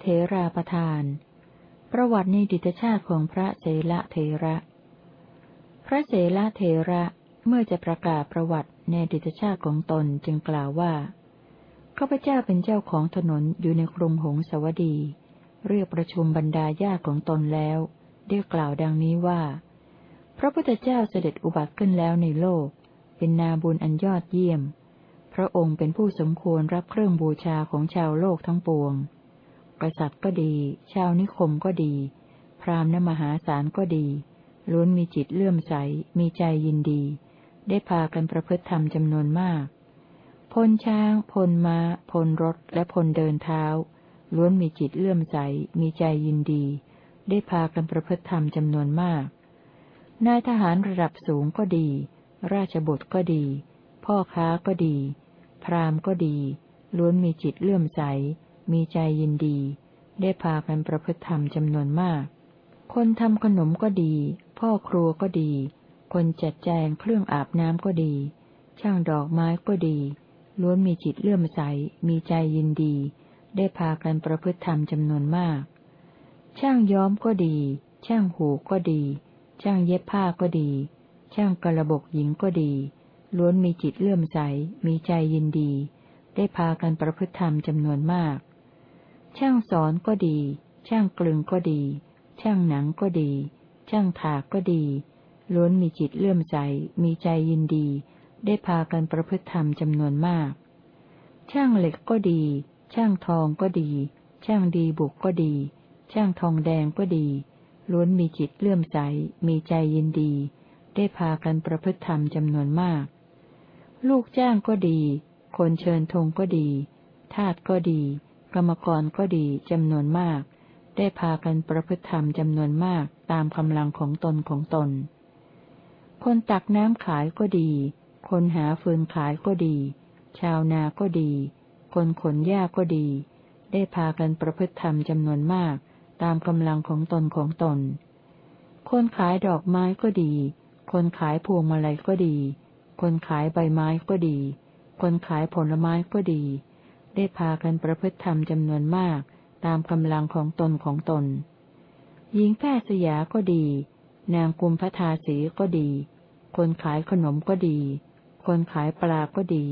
เสละเถราประทาน ประวัติในดิตชาติของพระเสละเถระ พระเสละเถระเมื่อจะประกาศประวัติในดิตชาติของตนจึงกล่าวว่าข้าพเจ้าเป็นเจ้าของถนนอยู่ในกรุงหงสวดี เรียกประชุมบรรดาญาติของตนแล้วได้กล่าวดังนี้ว่า พระพุทธเจ้าเสด็จอุบัติขึ้นแล้วในโลก เป็นนาบุญอันยอดเยี่ยม พระองค์เป็นผู้สมควรรับเครื่องบูชาของชาวโลกทั้งปวง กษัตริย์ก็ดี ชาวนิคมก็ดี พราหมณ์มหาศาลก็ดี ล้วนมีจิตเลื่อมใส มีใจยินดี ได้พากันประพฤติธรรมจำนวนมาก พลช้าง พลมา้า พลรถ และพลเดินเท้า ล้วนมีจิตเลื่อมใส มีใจยินดี ได้พากันประพฤติธรรมจำนวนมาก นายทหารระดับสูงก็ดี ราชบุตรก็ดี พ่อค้าก็ดี พราหมณ์ก็ดี ล้วนมีจิตเลื่อมใส มีใจยินดี ได้พากันประพฤติธรรมจำนวนมาก คนทำขนมก็ดี พ่อครัวก็ดี คนจัดแจงเครื่องอาบน้ำก็ดี ช่างดอกไม้ก็ดี ล้วนมีจิตเลื่อมใส มีใจยินดี ได้พากันประพฤติธรรมจำนวนมาก ช่างย้อมก็ดี ช่างหูก็ดี ช่างเย็บผ้าก็ดี ช่างกระบกหญิงก็ดีล้วนมีจิตเลื่อมใส มีใจยินดี ได้พากันประพฤติธรรมจำนวนมาก ช่างสอนก็ดี ช่างกลึงก็ดี ช่างหนังก็ดี ช่างถากก็ดี ล้วนมีจิตเลื่อมใส มีใจยินดี ได้พากันประพฤติธรรมจำนวนมาก ช่างเหล็กก็ดี ช่างทองก็ดี ช่างดีบุกก็ดี ช่างทองแดงก็ดี ล้วนมีจิตเลื่อมใส มีใจยินดี ได้พากันประพฤติธรรมจำนวนมาก ลูกจ้างก็ดี คนเชิญธงก็ดี ทาสก็ดี กรรมกรก็ดีจำนวนมาก ได้พากันประพฤติธรรมจำนวนมากตามกำลังของตนของตน คนตักน้ำขายก็ดี คนหาฟืนขายก็ดี ชาวนาก็ดี คนขนหญ้าก็ดี ได้พากันประพฤติธรรมจำนวนมากตามกำลังของตนของตน คนขายดอกไม้ก็ดี คนขายพวงมาลัยก็ดี คนขายใบไม้ก็ดี คนขายผลไม้ก็ดี ได้พากันประพฤติธรรมจำนวนมาก ตามกำลังของตนของตน หญิงแพทย์สยาก็ดี นางกุมพทาสีก็ดี คนขายขนมก็ดี คนขายปลาก็ดี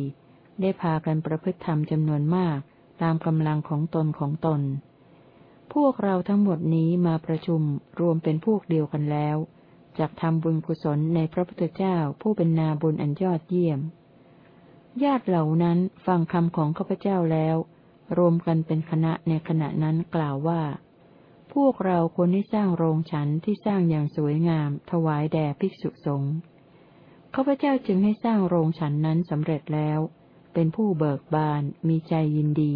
ได้พากันประพฤติธรรมจำนวนมาก ตามกำลังของตนของตน พวกเราทั้งหมดนี้มาประชุมรวมเป็นพวกเดียวกันแล้วจากทำบุญกุศลในพระพุทธเจ้าผู้เป็นนาบุญอันยอดเยี่ยม ญาติเหล่านั้นฟังคำของข้าพเจ้าแล้ว รวมกันเป็นคณะในขณะนั้นกล่าวว่า พวกเราควรที่สร้างโรงฉันที่สร้างอย่างสวยงาม ถวายแด่ภิกษุสงฆ์ข้าพเจ้าจึงให้สร้างโรงฉันนั้นสำเร็จแล้ว เป็นผู้เบิกบาน มีใจยินดี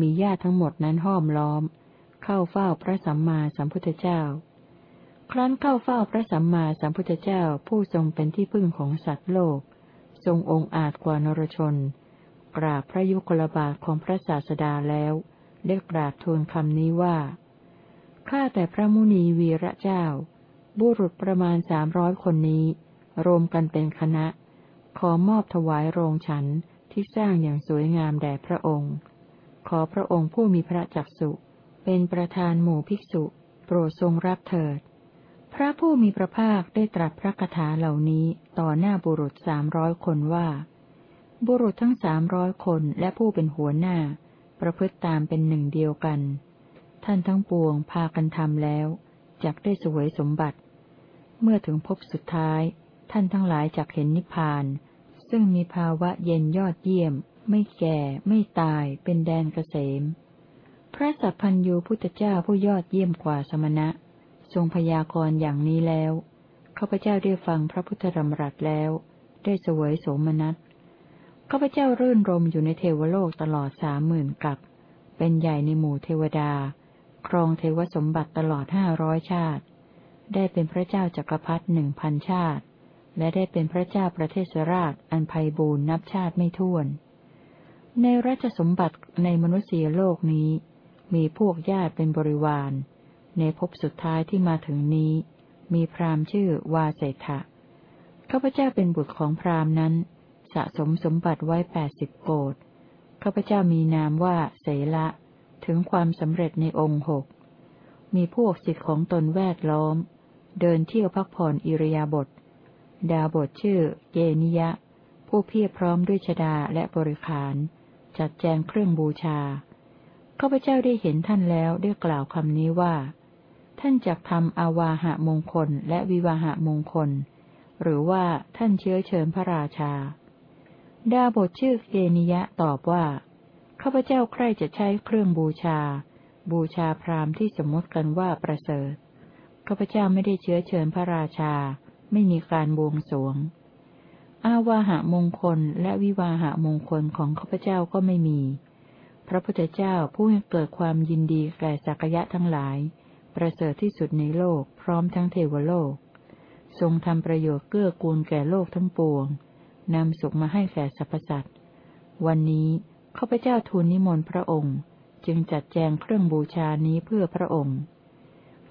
มีญาติทั้งหมดนั้นห้อมล้อม เข้าเฝ้าพระสัมมาสัมพุทธเจ้า ครั้นเข้าเฝ้าพระสัมมาสัมพุทธเจ้าผู้ทรงเป็นที่พึ่งของสัตว์โลก ทรงองค์อาจกว่านรชน กราบพระยุคลบาทของพระศาสดาแล้ว ได้กราบทูลคำนี้ว่า ข้าแต่พระมุนีวีระเจ้า บุรุษประมาณสามร้อยคนนี้ รวมกันเป็นคณะ ขอมอบถวายโรงฉันที่สร้างอย่างสวยงามแด่พระองค์ ขอพระองค์ผู้มีพระจักสุเป็นประธานหมู่ภิกษุ โปรดทรงรับเถิด พระผู้มีพระภาคได้ตรัสพระคาถาเหล่านี้ต่อหน้าบุรุษสามร้อยคนว่า บุรุษทั้งสามร้อยคนและผู้เป็นหัวหน้า ประพฤติตามเป็นหนึ่งเดียวกัน ท่านทั้งปวงพากันทำแล้วจักได้สวยสมบัติ เมื่อถึงพบสุดท้าย ท่านทั้งหลายจักเห็นนิพพาน ซึ่งมีภาวะเย็นยอดเยี่ยม ไม่แก่ ไม่ตายเป็นแดนเกษม พระสัพพัญญูพุทธเจ้าผู้ยอดเยี่ยมกว่าสมณะ ทรงพยากรณ์อย่างนี้แล้วข้าพเจ้าได้ฟังพระพุทธธรรมรัสแล้ว ได้เสวยโสมนัสข้าพเจ้ารื่นรมอยู่ในเทวโลกตลอดสามหมื่นกับ เป็นใหญ่ในหมู่เทวดา ครองเทวสมบัติตลอดห้าร้อยชาติ ได้เป็นพระเจ้าจักรพรรดิหนึ่งพันชาติ และได้เป็นพระเจ้าประเทศราชอันไพบูรณ์นับชาติไม่ถ้วน ในราชสมบัติในมนุษยโลกนี้ มีพวกญาติเป็นบริวาร ในภพสุดท้ายที่มาถึงนี้ มีพราหมณ์ชื่อวาเศรษฐะข้าพเจ้าเป็นบุตรของพราหมณ์นั้น สะสมสมบัติไว้แปดสิบโกดข้าพเจ้ามีนามว่าเสละถึงความสำเร็จในองค์หก มีพวกสิทธิของตนแวดล้อม เดินเที่ยวพักผ่อนอิริยาบถดาบทชื่อเกนิยะ ผู้เพียรพร้อมด้วยชดาและบริขาร จัดแจงเครื่องบูชาข้าพเจ้าได้เห็นท่านแล้วได้กล่าวคำนี้ว่า ท่านจักทำอาวาหะมงคลและวิวาหะมงคล หรือว่าท่านเชื้อเชิญพระราชา ดาบทชื่อเกนิยะตอบว่า ข้าพเจ้าใคร่จะใช้เครื่องบูชา บูชาพราหมณ์ที่สมมติกันว่าประเสริฐ ข้าพเจ้าไม่ได้เชื้อเชิญพระราชา ไม่มีการบวงสรวง อาวาหะมงคลและวิวาหะมงคลของข้าพเจ้าก็ไม่มี พระพุทธเจ้าผู้ให้เกิดความยินดีแก่สักยะทั้งหลาย ประเสริฐที่สุดในโลกพร้อมทั้งเทวโลก ทรงทำประโยชน์เกื้อกูลแก่โลกทั้งปวง นำสุขมาให้แก่สรรพสัตว์ วันนี้ข้าพเจ้าทูลนิมนต์พระองค์ จึงจัดแจงเครื่องบูชานี้เพื่อพระองค์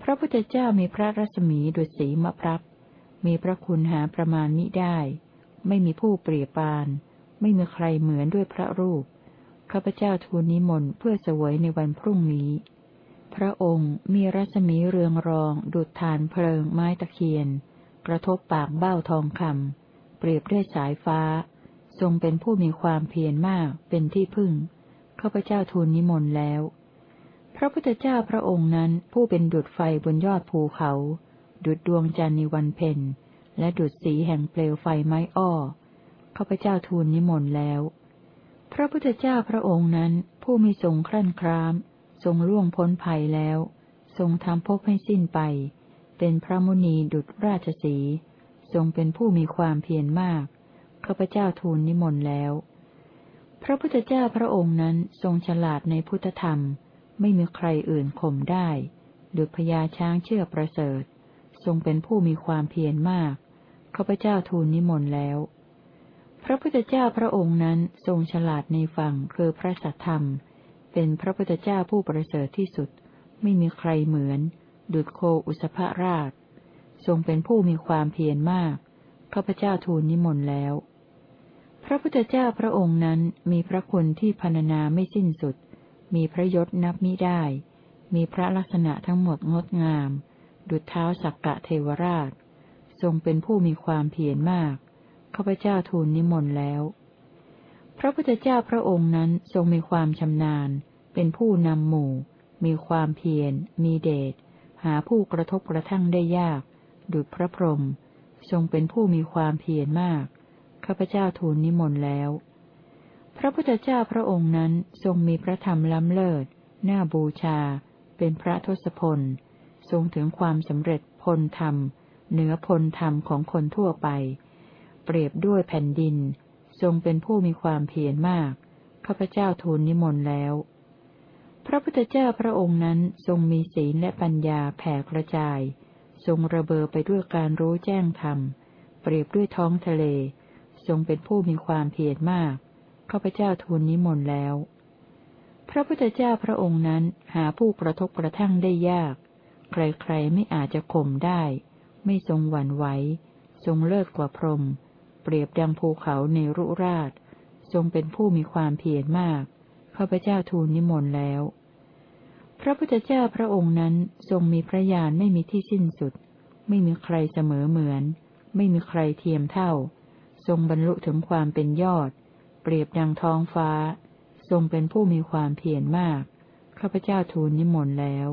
พระพุทธเจ้ามีพระรัศมีดุจสีมะพร้ามีพระคุณหาประมาณมิได้ ไม่มีผู้เปรียบปาน ไม่มีใครเหมือนด้วยพระรูปข้าพเจ้าทูลนิมนต์เพื่อเสวยในวันพรุ่งนี้ พระองค์มีรัศมีเรืองรอง ดุจฐานเพลิงไม้ตะเคียน กระทบปากเบ้าทองคำเปรียบด้วยสายฟ้า ทรงเป็นผู้มีความเพียรมากเป็นที่พึ่งข้าพเจ้าทูลนิมนต์แล้ว พระพุทธเจ้าพระองค์นั้นผู้เป็นดุจไฟบนยอดภูเขา ดุจดวงจันทร์ในวันเพ็ญและดุจสีแห่งเปลวไฟไม้อ้อข้าพเจ้าทูลนิมนต์แล้ว พระพุทธเจ้าพระองค์นั้นผู้มีทรงครั่นคราม ทรงล่วงพ้นภัยแล้ว ทรงทำภพให้สิ้นไป เป็นพระมุนีดุจราชสี ทรงเป็นผู้มีความเพียรมากข้าพเจ้าทูลนิมนต์แล้ว พระพุทธเจ้าพระองค์นั้นทรงฉลาดในพุทธธรรม ไม่มีใครอื่นข่มได้ดุจพญาช้างเชื่อประเสริฐ ทรงเป็นผู้มีความเพียรมากข้าพเจ้าทูลนิมนต์แล้ว พระพุทธเจ้าพระองค์นั้นทรงฉลาดในฝั่งคือพระสัทธรรม เป็นพระพุทธเจ้าผู้ประเสริฐที่สุด ไม่มีใครเหมือน ดุจโคอุสภราช ทรงเป็นผู้มีความเพียรมากข้าพเจ้าทูลนิมนต์แล้ว พระพุทธเจ้าพระองค์นั้นมีพระคุณที่พรรณนาไม่สิ้นสุด มีพระยศนับมิได้ มีพระลักษณะทั้งหมดงดงาม ดุจเท้าสักกะเทวราช ทรงเป็นผู้มีความเพียรมากข้าพเจ้าทูลนิมนต์แล้ว ระพุทธเจ้าพระองค์นั้นทรงมีความชำนาญ เป็นผู้นำหมู่ มีความเพียร มีเดช หาผู้กระทบกระทั่งได้ยาก ดุจพระพรหม ทรงเป็นผู้มีความเพียรมาก ข้าพเจ้าทูลนิมนต์แล้ว พระพุทธเจ้าพระองค์นั้นทรงมีพระธรรมล้ำเลิศ น่าบูชา เป็นพระทศพล ทรงถึงความสำเร็จพลธรรม เหนือพลธรรมของคนทั่วไป เปรียบด้วยแผ่นดิน ทรงเป็นผู้มีความเพียรมาก ข้าพเจ้าทูลนิมนต์แล้ว พระพุทธเจ้าพระองค์นั้นทรงมีศีลและปัญญาแผ่กระจาย ทรงระเบอไปด้วยการรู้แจ้งธรรม เปรียบด้วยท้องทะเล ทรงเป็นผู้มีความเพียรมาก ข้าพเจ้าทูลนิมนต์แล้ว พระพุทธเจ้าพระองค์นั้นหาผู้กระทบกระทั่งได้ยาก ใครๆไม่อาจจะข่มได้ ไม่ทรงหวั่นไหว ทรงเลิศกว่าพรหม เปรียบดังภูเขาในรุราช ทรงเป็นผู้มีความเพียรมาก ข้าพเจ้าทูลนิมนต์แล้ว พระพุทธเจ้าพระองค์นั้นทรงมีพระญาณไม่มีที่สิ้นสุด ไม่มีใครเสมอเหมือน ไม่มีใครเทียมเท่า ทรงบรรลุถึงความเป็นยอด เปรียบดังท้องฟ้า ทรงเป็นผู้มีความเพียรมาก ข้าพเจ้าทูลนิมนต์แล้ว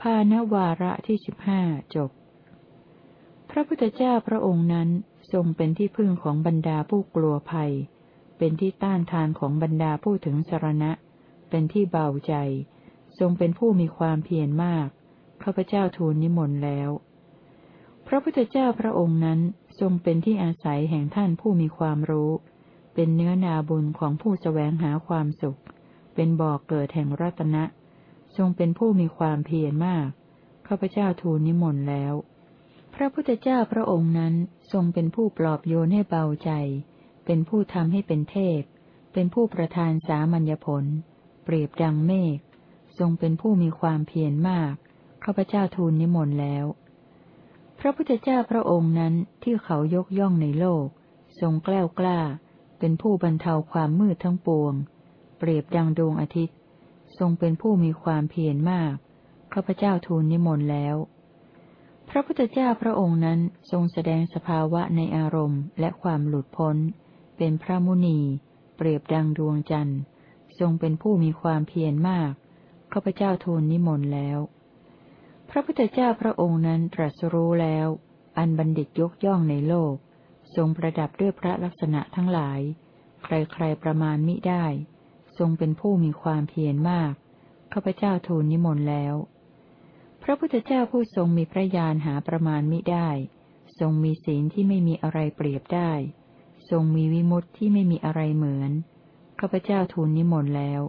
ภาณวาระที่สิบห้าจบ พระพุทธเจ้าพระองค์นั้น ทรงเป็นที่พึ่งของบรรดาผู้กลัวภัย เป็นที่ต้านทานของบรรดาผู้ถึงสรณะ เป็นที่เบาใจ ทรงเป็นผู้มีความเพียรมากข้าพเจ้าทูลนิมนต์แล้ว พระพุทธเจ้าพระองค์นั้นทรงเป็นที่อาศัยแห่งท่านผู้มีความรู้ เป็นเนื้อนาบุญของผู้แสวงหาความสุข เป็นบ่อกเกิดแห่งรัตนะ ทรงเป็นผู้มีความเพียรมากข้าพเจ้าทูลนิมนต์แล้ว พระพุทธเจ้าพระองค์นั้นทรงเป็นผู้ปลอบโยนให้เบาใจ เป็นผู้ทำให้เป็นเทพ เป็นผู้ประทานสามัญญผล เปรียบดังเมฆ ทรงเป็นผู้มีความเพียรมาก ข้าพเจ้าทูลนิมนต์แล้ว พระพุทธเจ้าพระองค์นั้นที่เขายกย่องในโลก ทรงแกล้วกล้า เป็นผู้บรรเทาความมืดทั้งปวง เปรียบดังดวงอาทิตย์ ทรงเป็นผู้มีความเพียรมาก ข้าพเจ้าทูลนิมนต์แล้ว พระพุทธเจ้าพระองค์นั้นทรงแสดงสภาวะในอารมณ์และความหลุดพ้น เป็นพระมุนี เปรียบดังดวงจันทร์ ทรงเป็นผู้มีความเพียรมากข้าพเจ้าทูลนิมนต์แล้ว พระพุทธเจ้าพระองค์นั้นตรัสรู้แล้ว อันบัณฑิตยกย่องในโลก ทรงประดับด้วยพระลักษณะทั้งหลาย ใครๆประมาณมิได้ ทรงเป็นผู้มีความเพียรมากข้าพเจ้าทูลนิมนต์แล้ว พระพุทธเจ้าผู้ทรงมีพระญาณหาประมาณมิได้ ทรงมีศีลที่ไม่มีอะไรเปรียบได้ ทรงมีวิมุตติที่ไม่มีอะไรเหมือนข้าพเจ้าทูลนิมนต์แล้ว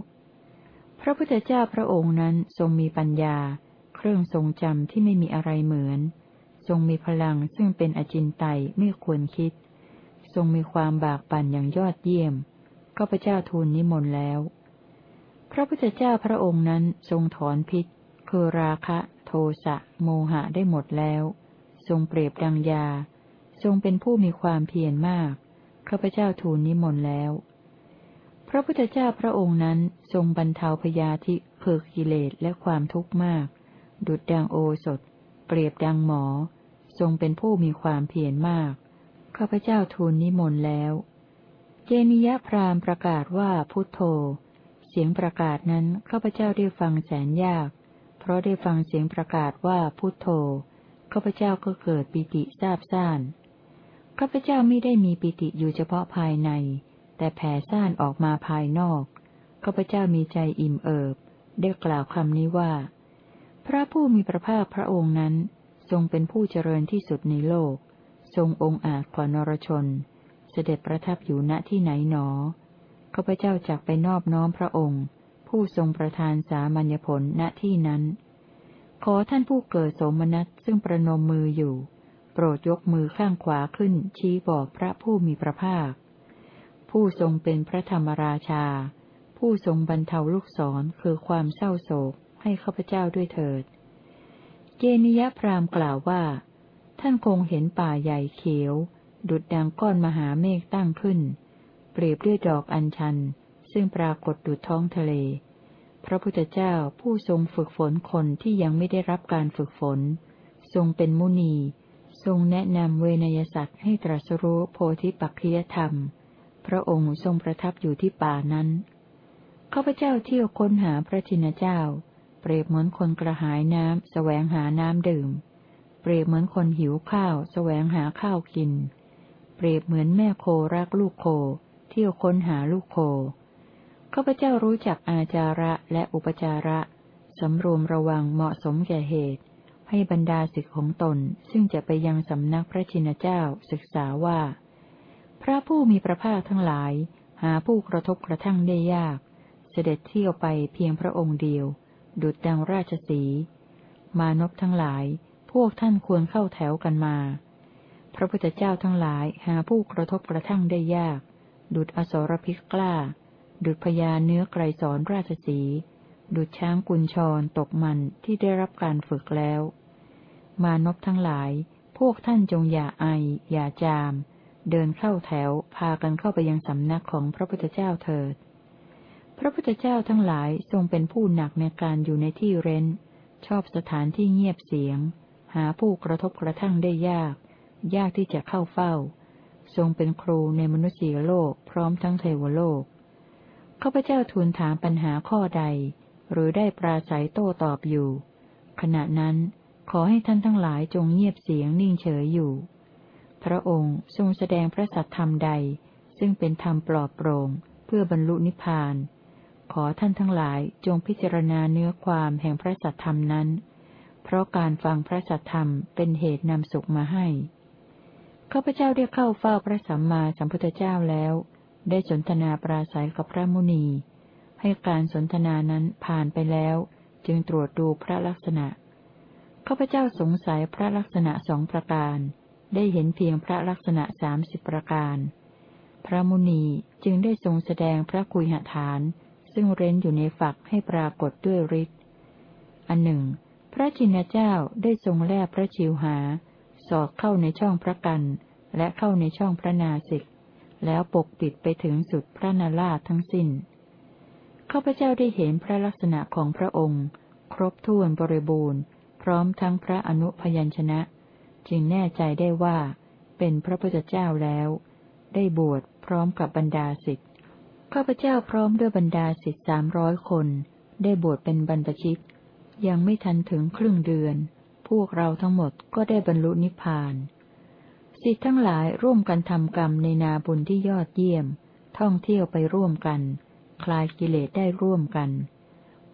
พระพุทธเจ้าพระองค์นั้นทรงมีปัญญา เครื่องทรงจำที่ไม่มีอะไรเหมือน ทรงมีพลังซึ่งเป็นอจินไตยไม่ควรคิด ทรงมีความบากบั่นอย่างยอดเยี่ยมข้าพเจ้าทูลนิมนต์แล้ว พระพุทธเจ้าพระองค์นั้นทรงถอนพิษ คือราคะ โทสะ โมหะได้หมดแล้ว ทรงเปรียบดังยา ทรงเป็นผู้มีความเพียรมาก ข้าพเจ้าทูลนิมนต์แล้ว พระพุทธเจ้าพระองค์นั้นทรงบรรเทาพยาธิเพิกกิเลสและความทุกข์มาก ดุดดังโอสถ เปรียบดังหมอ ทรงเป็นผู้มีความเพียรมาก ข้าพเจ้าทูลนิมนต์แล้ว เจนิยพรามประกาศว่าพุทโธ เสียงประกาศนั้นข้าพเจ้าได้ฟังแสนยาก เพราะได้ฟังเสียงประกาศว่าพุทโธข้าพเจ้าก็เกิดปิติทราบซ่านข้าพเจ้าไม่ได้มีปิติอยู่เฉพาะภายใน แต่แผ่ซ่านออกมาภายนอกข้าพเจ้ามีใจอิ่มเอิบ ได้กล่าวคำนี้ว่า พระผู้มีพระภาคพระองค์นั้น ทรงเป็นผู้เจริญที่สุดในโลก ทรงองค์อาจกว่านรชน เสด็จประทับอยู่ณที่ไหนหนอข้าพเจ้าจักไปนอบน้อมพระองค์ ผู้ทรงประทานสามัญญผลณที่นั้น ขอท่านผู้เกิดโสมนัสซึ่งประนมมืออยู่ โปรดยกมือข้างขวาขึ้นชี้บอกพระผู้มีพระภาค ผู้ทรงเป็นพระธรรมราชา ผู้ทรงบรรเทาลูกศรคือความเศร้าโศกให้ข้าพเจ้าด้วยเถิดเกนิยพรามกล่าวว่า ท่านคงเห็นป่าใหญ่เขียว ดุดดังก้อนมหาเมฆตั้งขึ้น เปรียบด้วยดอกอัญชัน ซึ่งปรากฏดุดท้องทะเล พระพุทธเจ้าผู้ทรงฝึกฝนคนที่ยังไม่ได้รับการฝึกฝน ทรงเป็นมุนี ทรงแนะนำเวนยสัตว์ให้ตรัสรู้โพธิปักขียธรรม พระองค์ทรงประทับอยู่ที่ป่านั้นข้าพเจ้าเที่ยวค้นหาพระชินเจ้า เปรียบเหมือนคนกระหายน้ำสแสวงหาน้ำดื่ม เปรียบเหมือนคนหิวข้าวสแสวงหาข้าวกิน เปรียบเหมือนแม่โครักลูกโค เที่ยวค้นหาลูกโค ข้าพเจ้ารู้จักอาจาระและอุปจาระสำรวมระวังเหมาะสมแก่เหตุ ให้บรรดาศิษย์ของตน ซึ่งจะไปยังสำนักพระชินเจ้าศึกษาว่า พระผู้มีพระภาคทั้งหลาย หาผู้กระทบกระทั่งได้ยาก เสด็จเที่ยวไปเพียงพระองค์เดียว ดุจดังราชสี มานพทั้งหลาย พวกท่านควรเข้าแถวกันมา พระพุทธเจ้าทั้งหลายหาผู้กระทบกระทั่งได้ยาก ดุจอสรพิกกล้า ดุจพญาเนื้อไกรสอนราชสี ดุจช้างกุญชรตกมันที่ได้รับการฝึกแล้ว มานพทั้งหลาย พวกท่านจงอย่าไอ อย่าจาม เดินเข้าแถว พากันเข้าไปยังสำนักของพระพุทธเจ้าเถิด พระพุทธเจ้าทั้งหลายทรงเป็นผู้หนักในการอยู่ในที่เร้น ชอบสถานที่เงียบเสียง หาผู้กระทบกระทั่งได้ยาก ยากที่จะเข้าเฝ้า ทรงเป็นครูในมนุษยโลกพร้อมทั้งเทวโลก ข้าพเจ้าทูลถามปัญหาข้อใด หรือได้ปราศัยโต้ตอบอยู่ ขณะนั้นขอให้ท่านทั้งหลายจงเงียบเสียงนิ่งเฉยอยู่ พระองค์ทรงแสดงพระสัทธรรมใด ซึ่งเป็นธรรมปลอบโปร่งเพื่อบรรลุนิพพาน ขอท่านทั้งหลายจงพิจารณาเนื้อความแห่งพระสัทธรรมนั้น เพราะการฟังพระสัทธรรมเป็นเหตุนำสุขมาให้ข้าพเจ้าได้เข้าเฝ้าพระสัมมาสัมพุทธเจ้าแล้ว ได้สนทนาปราศัยกับพระมุนี ให้การสนทนานั้นผ่านไปแล้ว จึงตรวจดูพระลักษณะข้าพเจ้าสงสัยพระลักษณะสองประการ ได้เห็นเพียงพระลักษณะสามสิบประการ พระมุนีจึงได้ทรงแสดงพระคุยหฐาน ซึ่งเร้นอยู่ในฝักให้ปรากฏด้วยฤทธิ์อันหนึ่ง พระจินเจ้าได้ทรงแลบพระชิวหา สอดเข้าในช่องพระกัน และเข้าในช่องพระนาสิก แล้วปกปิดไปถึงสุดพระนาราทั้งสิน้น ข้าพเจ้าได้เห็นพระลักษณะของพระองค์ ครบถ้วนบริบูรณ์ พร้อมทั้งพระอนุพยัญชนะ จึงแน่ใจได้ว่า เป็นพระพุทธเจ้าแล้ว ได้บวชพร้อมกับบรรดาสิทธิ์ข้าพเจ้าพร้อมด้วยบรรดาสิทธิ์สามร้อยคน ได้บวชเป็นบรรพชิต ยังไม่ทันถึงครึ่งเดือน พวกเราทั้งหมดก็ได้บรรลุนิพพาน สิทธิ์ทั้งหลายร่วมกันทำกรรมในนาบุญที่ยอดเยี่ยม ท่องเที่ยวไปร่วมกัน คลายกิเลสได้ร่วมกัน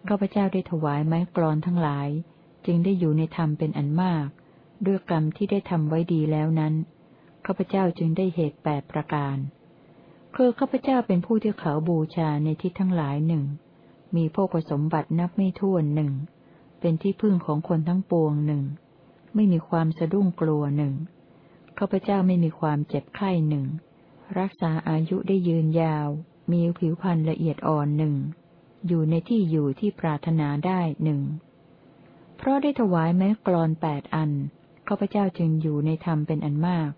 ข้าพเจ้าได้ถวายไม้กรอนทั้งหลาย จึงได้อยู่ในธรรมเป็นอันมาก ด้วยกรรมที่ได้ทำไว้ดีแล้วนั้นข้าพเจ้าจึงได้เหตุแปดประการคือข้าพเจ้าเป็นผู้ที่เขาบูชาในทิศทั้งหลายหนึ่งมีพวกสมบัตินับไม่ถ้วนหนึ่งเป็นที่พึ่งของคนทั้งปวงหนึ่งไม่มีความสะดุ้งกลัวหนึ่ง ข้าพเจ้าไม่มีความเจ็บไข้หนึ่ง รักษาอายุได้ยืนยาว มีผิวพรรณละเอียดอ่อนหนึ่ง อยู่ในที่อยู่ที่ปรารถนาได้หนึ่ง เพราะได้ถวายแม้กรอนแปดอัน ข้าพเจ้าจึงอยู่ในธรรมเป็นอันมาก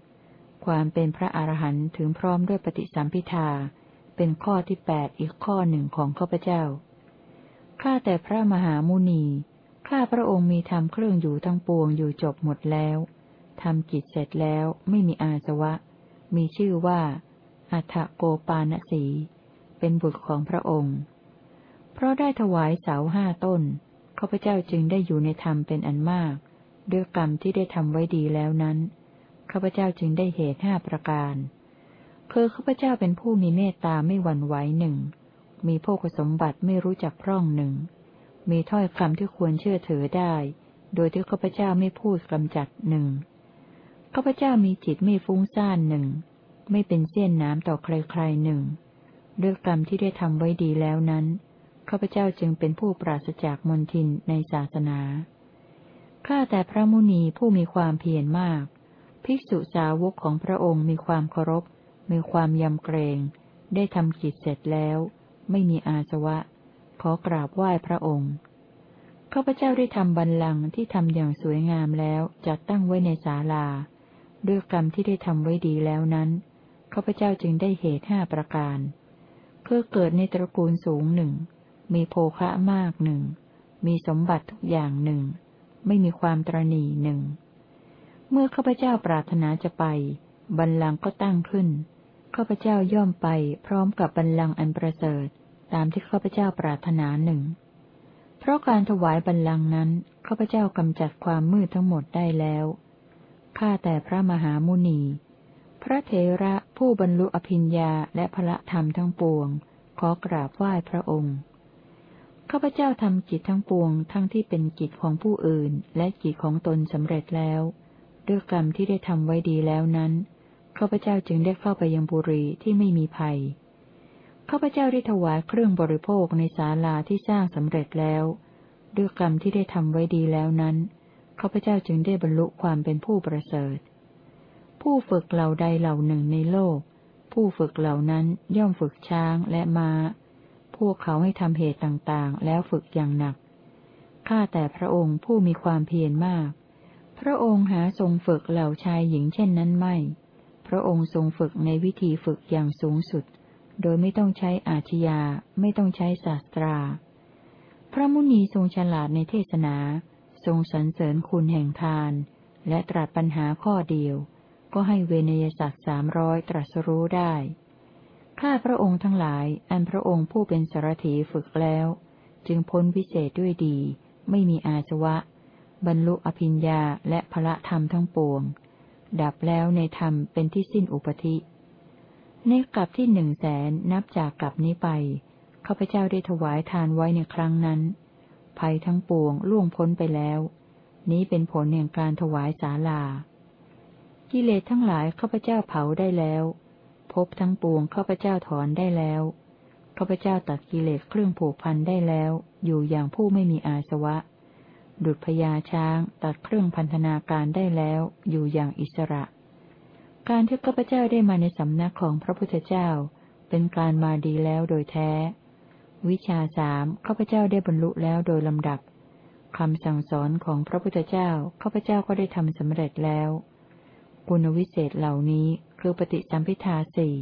ความเป็นพระอรหันต์ถึงพร้อมด้วยปฏิสัมพิทา เป็นข้อที่แปดอีกข้อหนึ่งของข้าพเจ้า ข้าแต่พระมหามุนี ข้าพระองค์มีธรรมเครื่องอยู่ทั้งปวงอยู่จบหมดแล้ว ทำกิจเสร็จแล้วไม่มีอาสวะ มีชื่อว่า อัฏฐโกปานสี เป็นบุตรของพระองค์ เพราะได้ถวายเสาห้าต้นข้าพเจ้าจึงได้อยู่ในธรรมเป็นอันมาก ด้วยกรรมที่ได้ทำไว้ดีแล้วนั้นข้าพเจ้าจึงได้เหตุห้าประการคือข้าพเจ้าเป็นผู้มีเมตตาไม่หวั่นไหวหนึ่ง มีโภคสมบัติไม่รู้จักพร่องหนึ่ง มีถ้อยคำที่ควรเชื่อถือได้ โดยที่ข้าพเจ้าไม่พูดกำจัดหนึ่ง ข้าพเจ้ามีจิตไม่ฟุ้งซ่านหนึ่ง ไม่เป็นเสี้ยนน้ำต่อใครๆหนึ่งด้วยกรรมที่ได้ทำไว้ดีแล้วนั้น ข้าพเจ้าจึงเป็นผู้ปราศจากมนทินในศาสนา ข้าแต่พระมุนีผู้มีความเพียรมาก ภิกษุสาวกของพระองค์มีความเคารพ มีความยำเกรง ได้ทำกิจเสร็จแล้ว ไม่มีอาสวะ ขอกราบไหว้พระองค์ข้าพเจ้าได้ทำบันลังที่ทำอย่างสวยงามแล้วจัดตั้งไว้ในศาลา ด้วยกรรมที่ได้ทำไว้ดีแล้วนั้นข้าพเจ้าจึงได้เหตุห้าประการเพื่อเกิดในตระกูลสูงหนึ่ง มีโภคะมากหนึ่ง มีสมบัติทุกอย่างหนึ่ง ไม่มีความตรณีหนึ่ง เมื่อข้าพเจ้าปรารถนาจะไป บัลลังก์ก็ตั้งขึ้น ข้าพเจ้าย่อมไปพร้อมกับบัลลังก์อันประเสริฐ ตามที่ข้าพเจ้าปรารถนาหนึ่ง เพราะการถวายบัลลังก์นั้น ข้าพเจ้ากำจัดความมืดทั้งหมดได้แล้ว ข้าแต่พระมหามุนี พระเถระผู้บรรลุอภิญญาและพระธรรมทั้งปวง ขอกราบไหว้พระองค์ข้าพเจ้าทำกิจทั้งปวงทั้งที่เป็นกิจของผู้อื่น และกิจของตนสำเร็จแล้ว ด้วยกรรมที่ได้ทำไว้ดีแล้วนั้นข้าพเจ้าจึงได้เข้าไปยังบุรีที่ไม่มีภัยข้าพเจ้าได้ถวายเครื่องบริโภคในศาลาที่สร้างสำเร็จแล้ว ด้วยกรรมที่ได้ทำไว้ดีแล้วนั้น ข้าพเจ้าจึงได้บรรลุความเป็นผู้ประเสริฐ ผู้ฝึกเหล่าใดเหล่าหนึ่งในโลก ผู้ฝึกเหล่านั้นย่อมฝึกช้างและมา้า พวกเขาให้ทำเหตุต่างๆ แล้วฝึกอย่างหนัก ข้าแต่พระองค์ผู้มีความเพียรมาก พระองค์หาทรงฝึกเหล่าชายหญิงเช่นนั้นไม่ พระองค์ทรงฝึกในวิธีฝึกอย่างสูงสุด โดยไม่ต้องใช้อาชญา ไม่ต้องใช้ศาสตรา พระมุนีทรงฉลาดในเทศนา ทรงสรรเสริญคุณแห่งทาน และตรัสปัญหาข้อเดียว ก็ให้เวนยศักดิ์สามร้อยตรัสรู้ได้ ข้าพระองค์ทั้งหลาย อันพระองค์ผู้เป็นสารถีฝึกแล้ว จึงพ้นวิเศษด้วยดี ไม่มีอาสวะ บรรลุอภิญญาและพระธรรมทั้งปวง ดับแล้วในธรรมเป็นที่สิ้นอุปธิในกลับที่หนึ่งแสนนับจากกลับนี้ไปข้าพเจ้าได้ถวายทานไว้ในครั้งนั้น ภัยทั้งปวงล่วงพ้นไปแล้ว นี้เป็นผลแห่งการถวายสาลา กิเลสทั้งหลายข้าพเจ้าเผาได้แล้วพบทั้งปวงข้าพเจ้าถอนได้แล้วข้าพเจ้าตัดกิเลสเครื่องผูกพันได้แล้ว อยู่อย่างผู้ไม่มีอาสวะ ดุจพญาช้างตัดเครื่องพันธนาการได้แล้ว อยู่อย่างอิสระ การที่ข้าพเจ้าได้มาในสำนักของพระพุทธเจ้า เป็นการมาดีแล้วโดยแท้ วิชาสามข้าพเจ้าได้บรรลุแล้วโดยลำดับคำสั่งสอนของพระพุทธเจ้าข้าพเจ้าก็ได้ทำสำเร็จแล้ว คุณวิเศษเหล่านี้คือปฏิสัมพิทาสี่